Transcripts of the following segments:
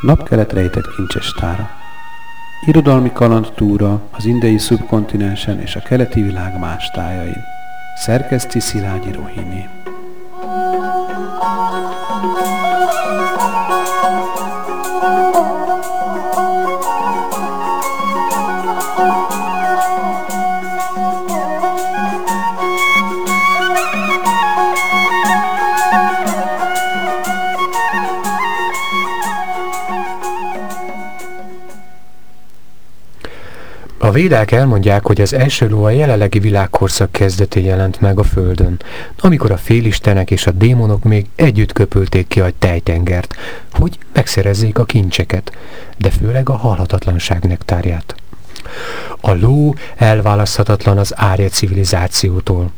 Napkelet rejtett kincses tára. Irodalmi kalandtúra az indiai szubkontinensen és a keleti világ más tájain. Szerkeszti Szilágyi Rohini. A védák elmondják, hogy az első ló a jelenlegi világkorszak kezdetén jelent meg a Földön, amikor a félistenek és a démonok még együtt köpülték ki a tejtengert, hogy megszerezzék a kincseket, de főleg a halhatatlanság nektárját. A ló elválaszthatatlan az árja civilizációtól.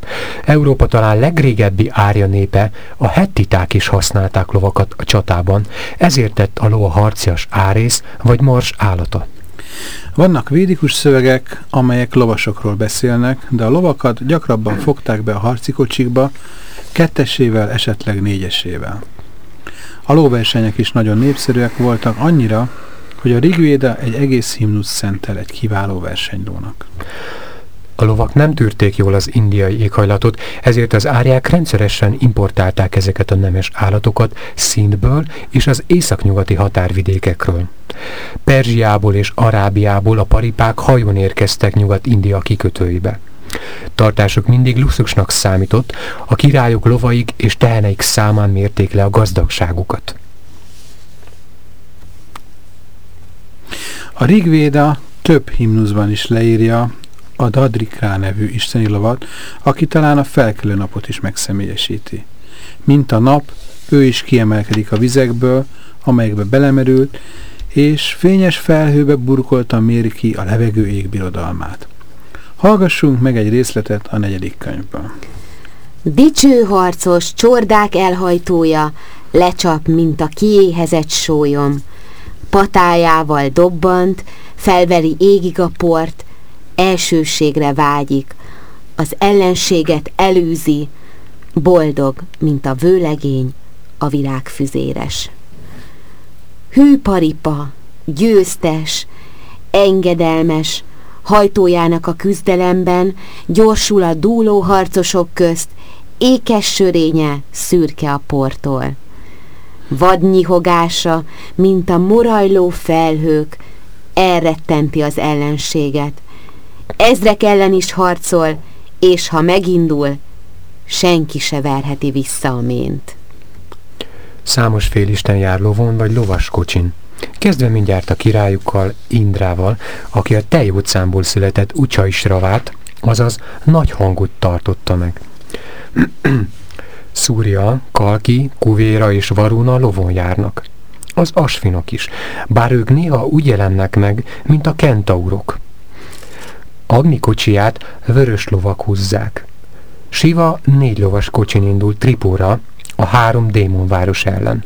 Európa talán legrégebbi árja népe, a hettiták is használták lovakat a csatában, ezért tett a ló a harcias árész vagy mars állata. Vannak védikus szövegek, amelyek lovasokról beszélnek, de a lovakat gyakrabban fogták be a harci kocsikba, kettesével, esetleg négyesével. A lóversenyek is nagyon népszerűek voltak, annyira, hogy a Rigvéda egy egész himnusz szentel egy kiváló versenylónak. A lovak nem tűrték jól az indiai éghajlatot, ezért az árják rendszeresen importálták ezeket a nemes állatokat Szintből és az északnyugati határvidékekről. Perzsiából és Arábiából a paripák hajón érkeztek Nyugat-India kikötőibe. Tartásuk mindig luxusnak számított, a királyok lovaik és teheneik számán mérték le a gazdagságukat. A Rigvéda több himnuszban is leírja a Dadrikrá nevű isteni lovat, aki talán a felkelő napot is megszemélyesíti. Mint a nap, ő is kiemelkedik a vizekből, amelyekbe belemerült, és fényes felhőbe burkolta méri ki a levegő égbirodalmát. Hallgassunk meg egy részletet a negyedik könyvből. Dicső harcos, csordák elhajtója, lecsap, mint a kiéhezett sólyom. Patájával dobbant, felveri égig a port, elsőségre vágyik, az ellenséget elűzi, boldog, mint a vőlegény, a virágfüzéres. Hű paripa, győztes, engedelmes, hajtójának a küzdelemben gyorsul a dúló harcosok közt, ékes sörénye szürke a portól. Vadnyihogása, mint a morajló felhők, elrettenti az ellenséget, ezrek ellen is harcol, és ha megindul, senki se verheti vissza a mént. Számos félisten jár lovon vagy lovaskocsin. Kezdve mindjárt a királyukkal, Indrával, aki a Tej utcámból született Ucsaisravát, azaz nagy hangot tartotta meg. Szúria, Kalki, Kuvéra és Varuna lovon járnak. Az asfinok is, bár ők néha úgy jelennek meg, mint a kentaurok. Agni kocsiját vörös lovak húzzák. Siva négy lovas kocsin indult Tripóra, a három démonváros ellen,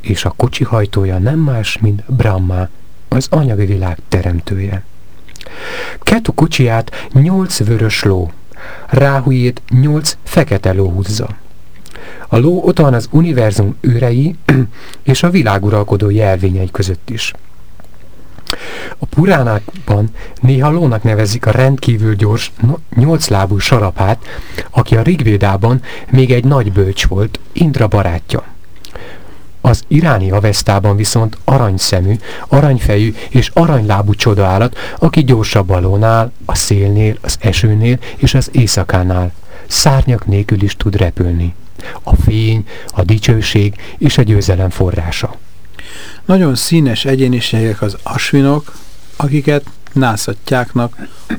és a kocsi hajtója nem más, mint Brahma, az anyagi világ teremtője. Ketu kocsiját nyolc vörös ló, Ráhujét nyolc fekete ló húzza. A ló ott van az univerzum őrei és a világuralkodó jelvényei között is. A puránákban néha lónak nevezik a rendkívül gyors, nyolclábú sarapát, aki a Rigvédában még egy nagy bölcs volt, Indra barátja. Az iráni avesztában viszont aranyszemű, aranyfejű és aranylábú csodaállat, aki gyorsabb a lónál, a szélnél, az esőnél és az éjszakánál. Szárnyak nélkül is tud repülni. A fény, a dicsőség és a győzelem forrása. Nagyon színes egyéniségek az asvinok, akiket nászattyáknak,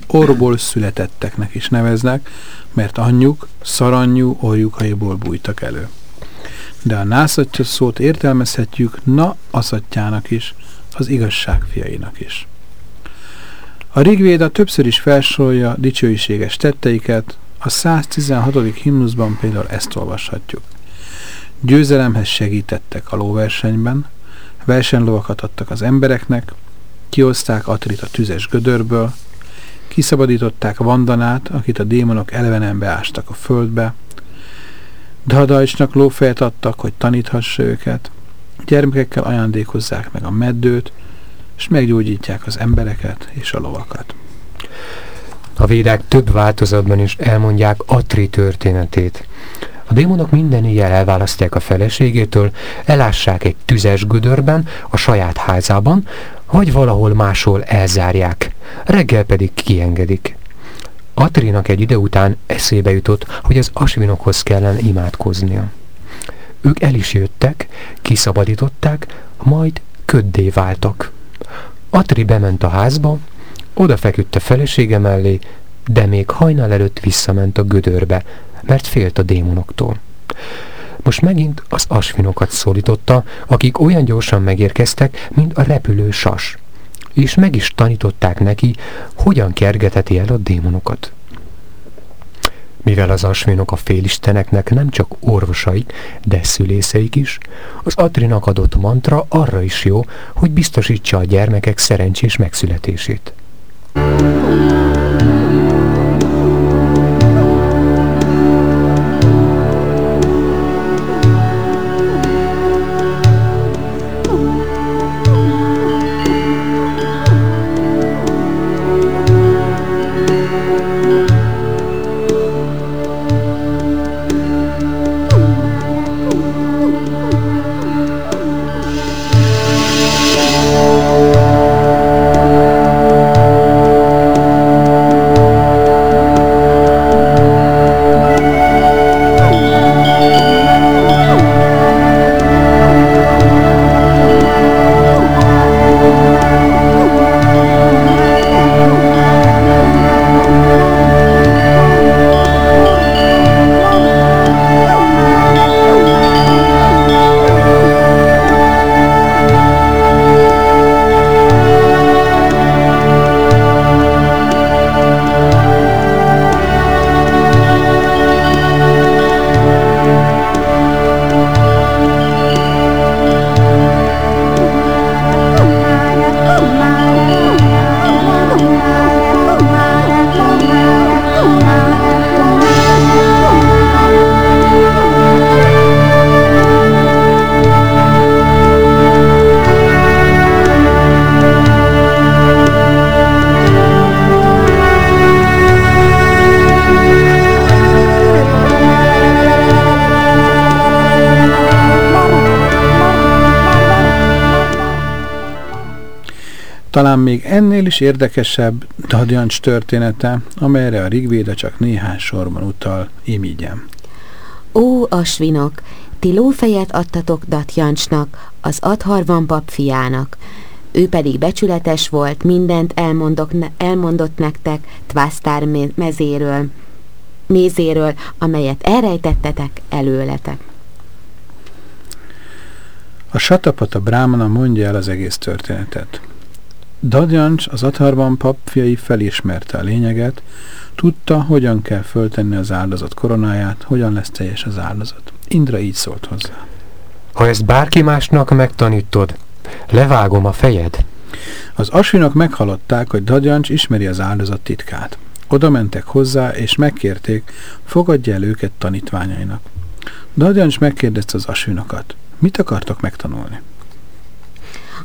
orból születetteknek is neveznek, mert anyjuk szaranyú orjukaiból bújtak elő. De a nászatja szót értelmezhetjük na aszatjának is, az igazság fiainak is. A Rigvéda többször is felsorolja dicsőiséges tetteiket, a 116. himnuszban például ezt olvashatjuk. Győzelemhez segítettek a lóversenyben, versenylovakat adtak az embereknek, kihozták Atrit a tüzes gödörből, kiszabadították Vandanát, akit a démonok elvenen beástak a földbe, Dhadajsnak lófejet adtak, hogy taníthassa őket, gyermekekkel ajándékozzák meg a meddőt, és meggyógyítják az embereket és a lovakat. A védák több változatban is elmondják Atri történetét. A démonok minden éjjel elválasztják a feleségétől, elássák egy tüzes gödörben, a saját házában, vagy valahol máshol elzárják, reggel pedig kiengedik. Atrinak egy ide után eszébe jutott, hogy az asvinokhoz kellene imádkoznia. Ők el is jöttek, kiszabadították, majd köddé váltak. Atri bement a házba, oda feküdt a felesége mellé, de még hajnal előtt visszament a gödörbe, mert félt a démonoktól. Most megint az asvinokat szólította, akik olyan gyorsan megérkeztek, mint a repülő sas, és meg is tanították neki, hogyan kergeteti el a démonokat. Mivel az asvinok a félisteneknek nem csak orvosaik, de szülészeik is, az Atrinak adott mantra arra is jó, hogy biztosítsa a gyermekek szerencsés megszületését. Talán még ennél is érdekesebb Dadjancs története, amelyre a Rigvéda csak néhány sorban utal, imígyem. Ó, asvinok, ti lófejet adtatok Datjancsnak, az Adharvan pap fiának. Ő pedig becsületes volt, mindent elmondok, elmondott nektek Tvasztár mezéről, mézéről, amelyet elrejtettetek előletek. A Satapata Brahmana mondja el az egész történetet. Dadjancs az Atharban papfiai felismerte a lényeget, tudta, hogyan kell föltenni az áldozat koronáját, hogyan lesz teljes az áldozat. Indra így szólt hozzá. Ha ezt bárki másnak megtanítod, levágom a fejed. Az asvinok meghallották, hogy Dadjancs ismeri az áldozat titkát. Oda mentek hozzá, és megkérték, fogadja el őket tanítványainak. Dadjancs megkérdezte az asvinokat, mit akartok megtanulni?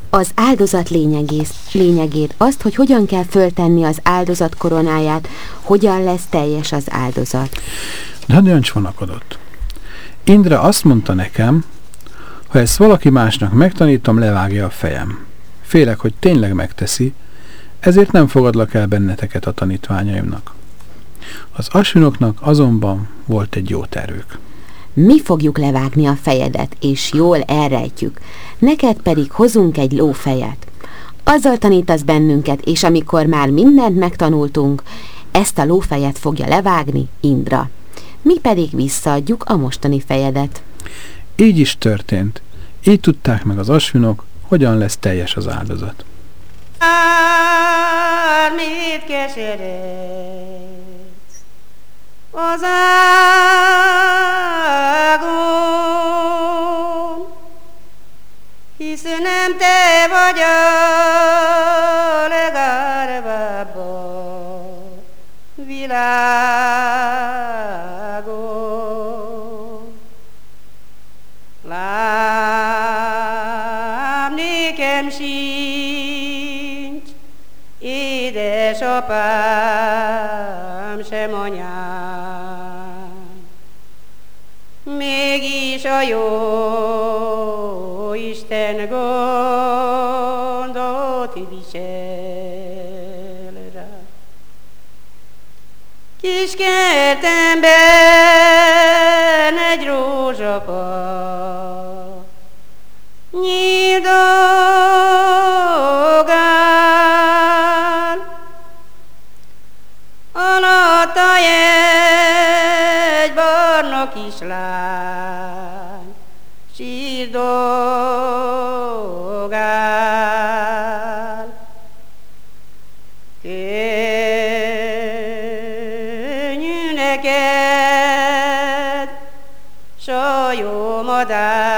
Az áldozat lényegét, lényegét, azt, hogy hogyan kell föltenni az áldozat koronáját, hogyan lesz teljes az áldozat. De Döncs vonakodott. Indra azt mondta nekem, ha ezt valaki másnak megtanítom, levágja a fejem. Félek, hogy tényleg megteszi, ezért nem fogadlak el benneteket a tanítványaimnak. Az asinoknak azonban volt egy jó tervük. Mi fogjuk levágni a fejedet, és jól elrejtjük neked pedig hozunk egy lófejet. Azzal tanítasz bennünket, és amikor már mindent megtanultunk, ezt a lófejet fogja levágni Indra. Mi pedig visszaadjuk a mostani fejedet. Így is történt. Így tudták meg az asvinok, hogyan lesz teljes az áldozat. Mit az ágon, hisz nem te vagy a legárvább a világon. Lát nékem sincs, édesapám sem anyám. Mégis a jó Isten gondot visel rá. Kis kertemben egy rózsapa, nyíldogál. Alatta egy barna kislány, sajó madár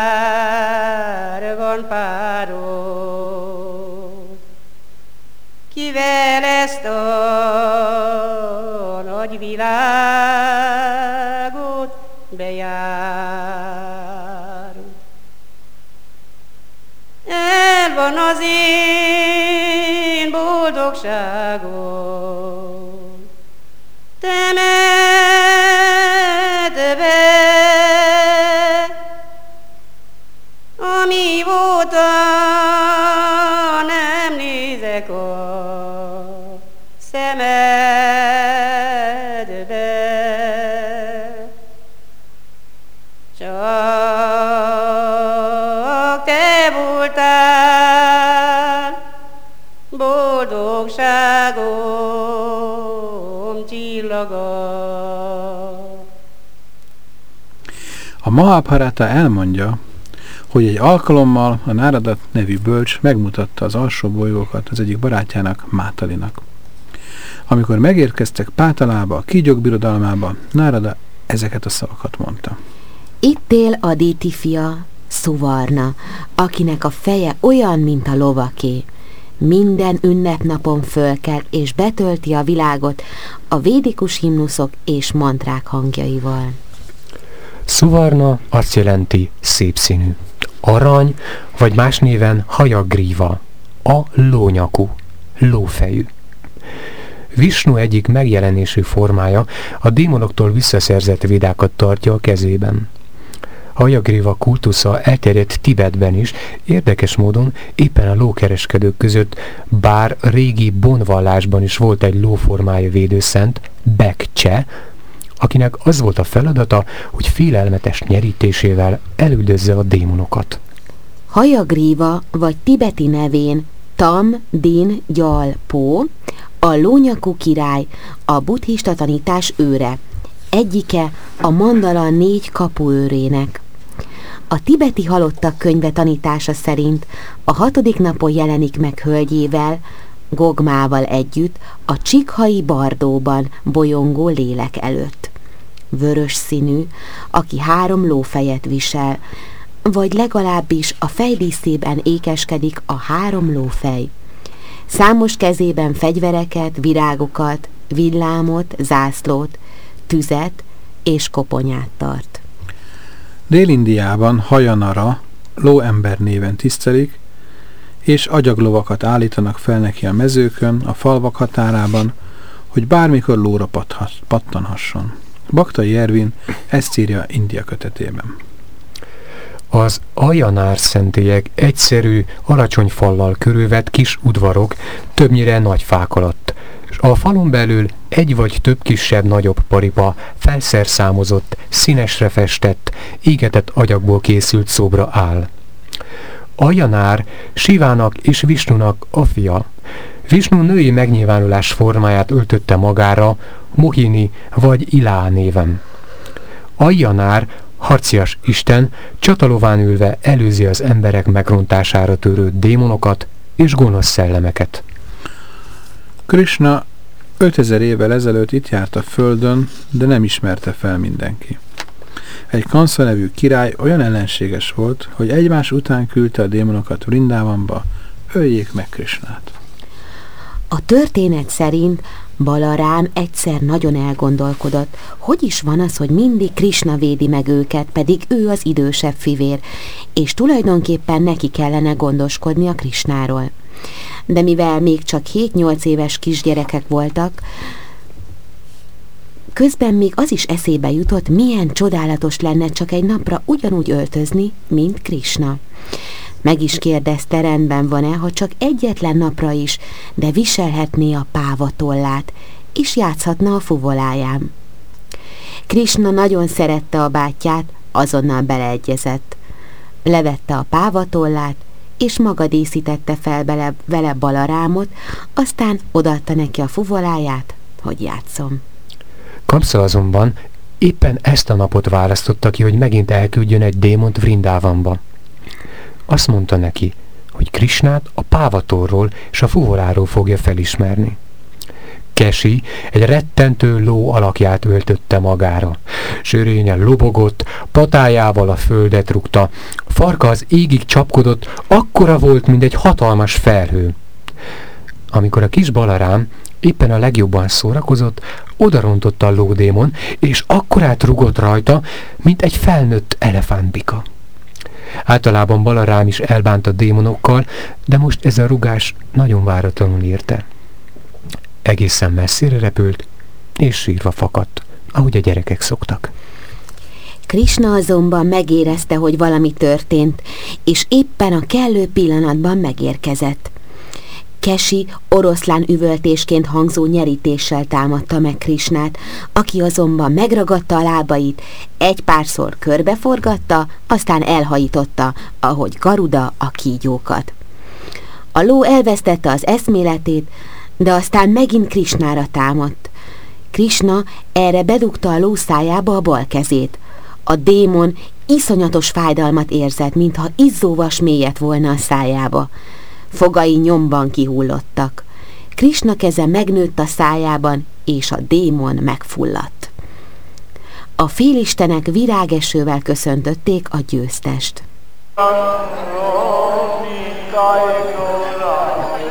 boldogságom csillaga. A Mahabharata elmondja, hogy egy alkalommal a Náradat nevű bölcs megmutatta az alsó bolygókat az egyik barátjának, Mátalinak. Amikor megérkeztek Pátalába, a kígyók birodalmába, Nárada ezeket a szavakat mondta. Itt él a Díti fia, Szuvarna, akinek a feje olyan, mint a lovaké. Minden ünnepnapon fölkel és betölti a világot a védikus himnuszok és mantrák hangjaival. Szuvarna azt jelenti szépszínű. Arany, vagy más néven hajagríva, a lónyakú, lófejű. Visnu egyik megjelenésű formája a démonoktól visszaszerzett vidákat tartja a kezében. Hajagriva kultusza elterjedt Tibetben is, érdekes módon éppen a lókereskedők között, bár régi bonvallásban is volt egy lóformája védőszent, Bekcse, akinek az volt a feladata, hogy félelmetes nyerítésével elüldözze a démonokat. Hajagríva, vagy tibeti nevén Tam Din Gyal Po, a lónyakú király, a buddhista tanítás őre, egyike a mandala négy kapuőrének. A tibeti halottak könyve tanítása szerint a hatodik napon jelenik meg hölgyével, Gogmával együtt a Csikhai Bardóban bolyongó lélek előtt. Vörös színű, aki három lófejet visel, vagy legalábbis a fejdíszében ékeskedik a három lófej. Számos kezében fegyvereket, virágokat, villámot, zászlót, tüzet és koponyát tart. Dél-Indiában Hajanara lóember néven tisztelik, és agyaglovakat állítanak fel neki a mezőkön, a falvak határában, hogy bármikor lóra pattanhasson. Baktai Ervin ezt írja India kötetében. Az ajanár szentélyek egyszerű, alacsony fallal körülvett kis udvarok, többnyire nagy fák alatt, és a falon belül egy vagy több kisebb-nagyobb paripa felszerszámozott, színesre festett, égetett agyagból készült szobra áll. Ajanár Sivának és Visnunak a fia. Visnu női megnyilvánulás formáját öltötte magára, Mohini vagy Ilá néven. Ajanár harcias isten csatalován ülve előzi az emberek megrontására törő démonokat és gonosz szellemeket. Krishna 5000 évvel ezelőtt itt járt a földön, de nem ismerte fel mindenki. Egy Kansza nevű király olyan ellenséges volt, hogy egymás után küldte a démonokat Vrindávamba, öljék meg Krishnát. A történet szerint Balarám egyszer nagyon elgondolkodott, hogy is van az, hogy mindig Krishna védi meg őket, pedig ő az idősebb fivér, és tulajdonképpen neki kellene gondoskodni a Krishnáról. De mivel még csak 7-8 éves kisgyerekek voltak, Közben még az is eszébe jutott, milyen csodálatos lenne csak egy napra ugyanúgy öltözni, mint Krishna. Meg is kérdezte, rendben van-e, ha csak egyetlen napra is, de viselhetné a pávatollát, és játszhatna a fuvoláján. Krishna nagyon szerette a bátyját, azonnal beleegyezett. Levette a pávatollát, és maga díszítette fel bele, vele balarámot, aztán odaadta neki a fuvoláját, hogy játszom. Kamsa azonban éppen ezt a napot választotta ki, hogy megint elküldjön egy démont Vrindávamba. Azt mondta neki, hogy Krisnát a pávatorról és a fuvoláról fogja felismerni. Kesi egy rettentő ló alakját öltötte magára. Sörényen lobogott, patájával a földet rúgta, farka az égig csapkodott, akkora volt, mint egy hatalmas felhő. Amikor a kis balarám éppen a legjobban szórakozott, odarontotta a lódémon, és akkorát rugott rajta, mint egy felnőtt elefántbika. Általában Balarám is elbánt a démonokkal, de most ez a rugás nagyon váratlanul érte. Egészen messzire repült, és sírva fakadt, ahogy a gyerekek szoktak. Krishna azonban megérezte, hogy valami történt, és éppen a kellő pillanatban megérkezett. Kesi oroszlán üvöltésként hangzó nyerítéssel támadta meg Krisnát, aki azonban megragadta a lábait, egy párszor körbeforgatta, aztán elhajította, ahogy Garuda a kígyókat. A ló elvesztette az eszméletét, de aztán megint Krisnára támadt. Krisna erre bedugta a ló szájába a bal kezét. A démon iszonyatos fájdalmat érzett, mintha izzóvas mélyet volna a szájába fogai nyomban kihullottak. Krisna keze megnőtt a szájában, és a démon megfulladt. A félistenek virágesővel köszöntötték a győztest. Joy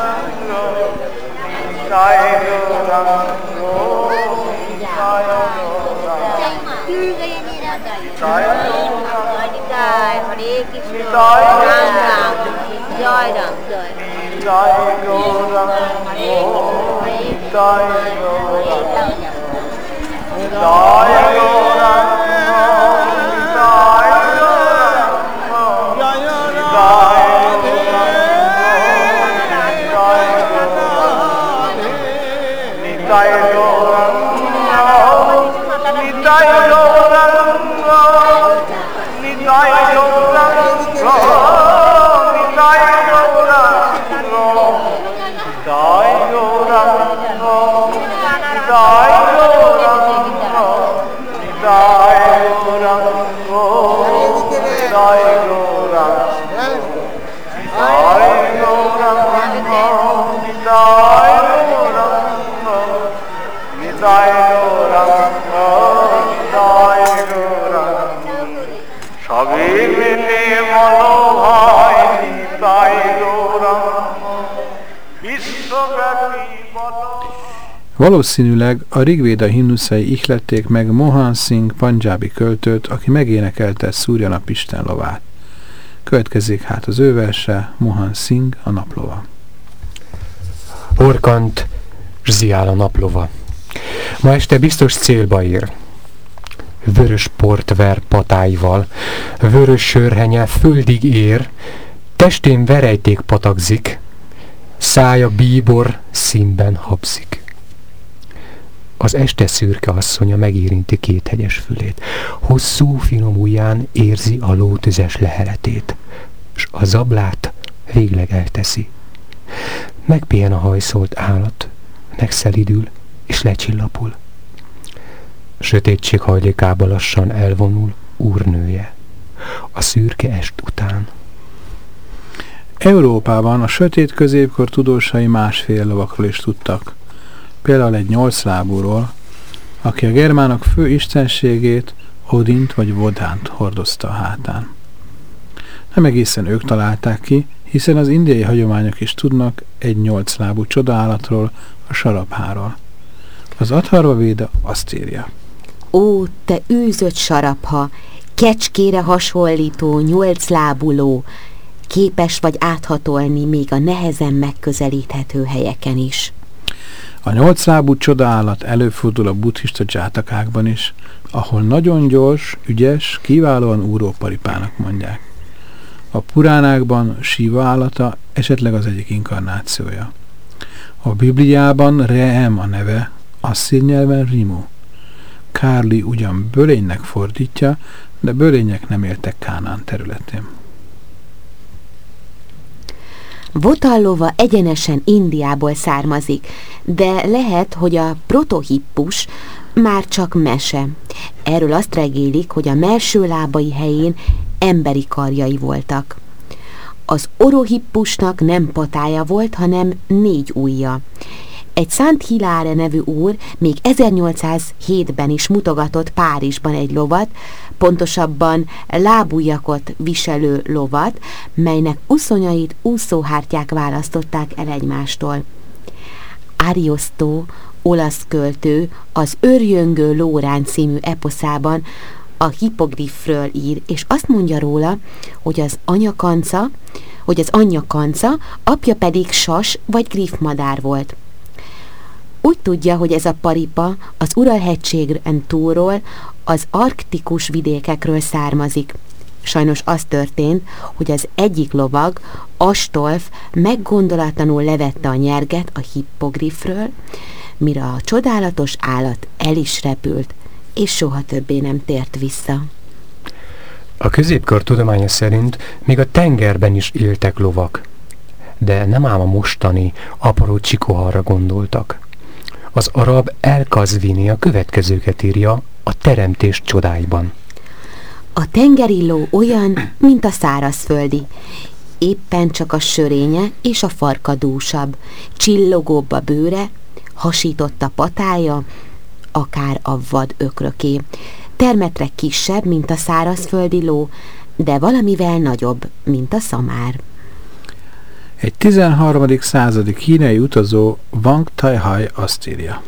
Jai Gaurang, Jai Gaurang, Israel Valószínűleg a Rigvéda himnuszai ihlették meg Mohan Singh panjábi költőt, aki megénekelte Szúrjanap Isten lovát. Következik hát az ő verse, Mohan Singh a naplova. Orkant zziál a naplova. Ma este biztos célba ér. Vörös port ver patáival, vörös sörhenye földig ér, testén verejték patakzik, szája bíbor színben habzik. Az este szürke asszonya megérinti két hegyes fülét. Hosszú, finom ujján érzi a lótüzes leheletét, s a zablát végleg elteszi. Megpihen a hajszolt állat, megszelidül és lecsillapul. Sötétség hajlékába lassan elvonul úrnője, a szürke est után. Európában a sötét középkor tudósai másfél lovakról is tudtak. Például egy nyolclábúról, aki a germánok fő istenségét, Odint vagy Vodánt hordozta a hátán. Nem egészen ők találták ki, hiszen az indiai hagyományok is tudnak egy nyolclábú csodaállatról, a sarabháról. Az Atharva Véda azt írja. Ó, te űzött sarabha, kecskére hasonlító, nyolclábuló, képes vagy áthatolni még a nehezen megközelíthető helyeken is. A nyolclábú csodaállat előfordul a buddhista dzsátakákban is, ahol nagyon gyors, ügyes, kiválóan úró paripának mondják. A puránákban Siva állata esetleg az egyik inkarnációja. A Bibliában Reem a neve, asszír nyelven Rimu. Kárli ugyan bölénynek fordítja, de bölények nem éltek Kánán területén. Votallova egyenesen Indiából származik, de lehet, hogy a protohippus már csak mese. Erről azt regélik, hogy a melső lábai helyén emberi karjai voltak. Az orohippusnak nem patája volt, hanem négy ujja. Egy Szent Hiláre nevű úr még 1807-ben is mutogatott Párizsban egy lovat, pontosabban lábújakot viselő lovat, melynek uszonyait úszóhártyák választották el egymástól. Ariosto, olasz költő, az Örjöngő Lórán című eposzában a hipogrifről ír, és azt mondja róla, hogy az anyakanca, hogy az anyja kanca, apja pedig sas vagy griffmadár volt. Úgy tudja, hogy ez a paripa az Uralhegységen túlról, az arktikus vidékekről származik. Sajnos az történt, hogy az egyik lovag, Astolf meggondolatlanul levette a nyerget a hippogrifről, mire a csodálatos állat el is repült, és soha többé nem tért vissza. A középkor tudománya szerint még a tengerben is éltek lovak, de nem ám a mostani apró csikoharra gondoltak. Az arab Elkazvini a következőket írja a teremtés csodáiban. A tengeri ló olyan, mint a szárazföldi. Éppen csak a sörénye és a farka dúsabb, csillogóbb a bőre, hasított a patája, akár a vad ökröké. Termetre kisebb, mint a szárazföldi ló, de valamivel nagyobb, mint a szamár. Egy 13. századi kínai utazó Wang Taihai azt írja.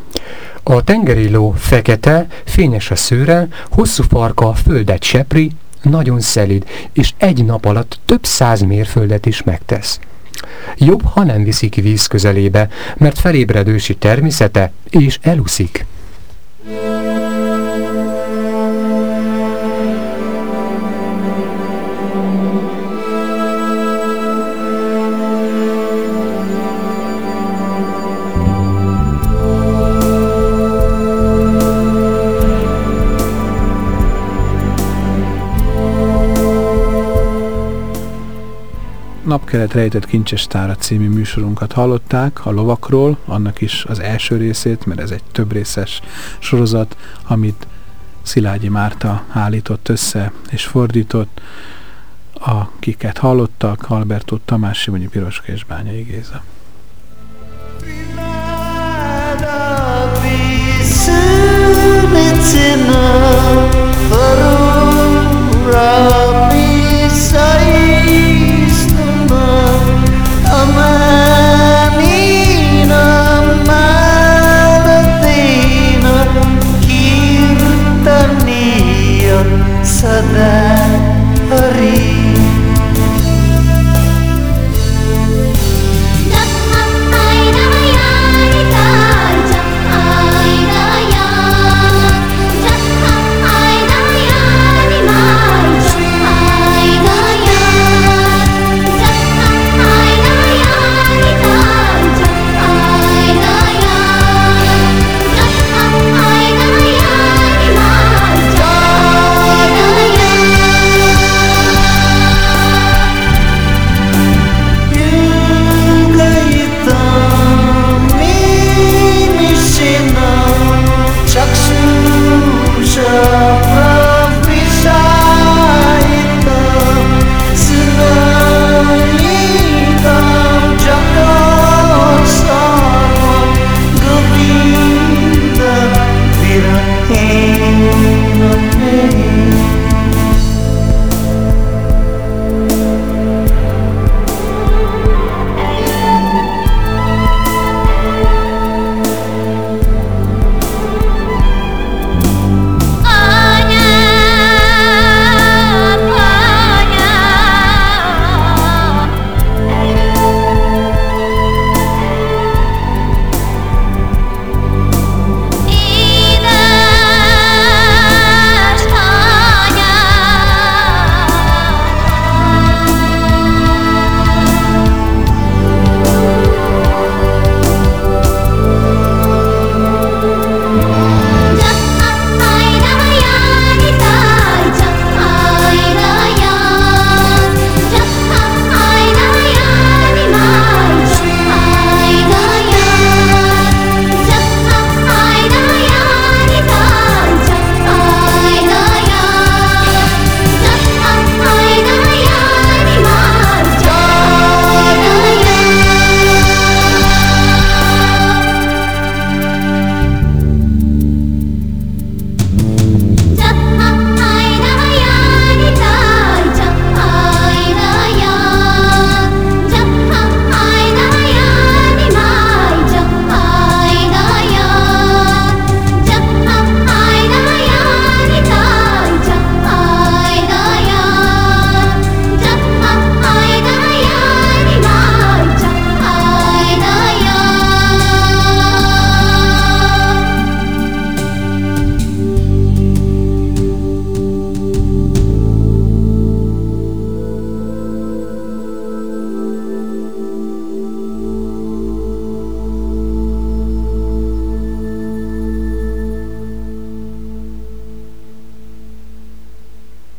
A tengeri ló fekete, fényes a szőre, hosszú farka földet sepri, nagyon szelid, és egy nap alatt több száz mérföldet is megtesz. Jobb, ha nem viszik víz közelébe, mert felébredősi természete, és eluszik. Napkelet rejtett kincsestára című műsorunkat hallották, a lovakról, annak is az első részét, mert ez egy több részes sorozat, amit Szilágyi Márta állított össze és fordított, akiket hallottak, Alberto Tamás, Simonyi Piroska és Bányai Géza. It's in a room, Rabbi Sayyid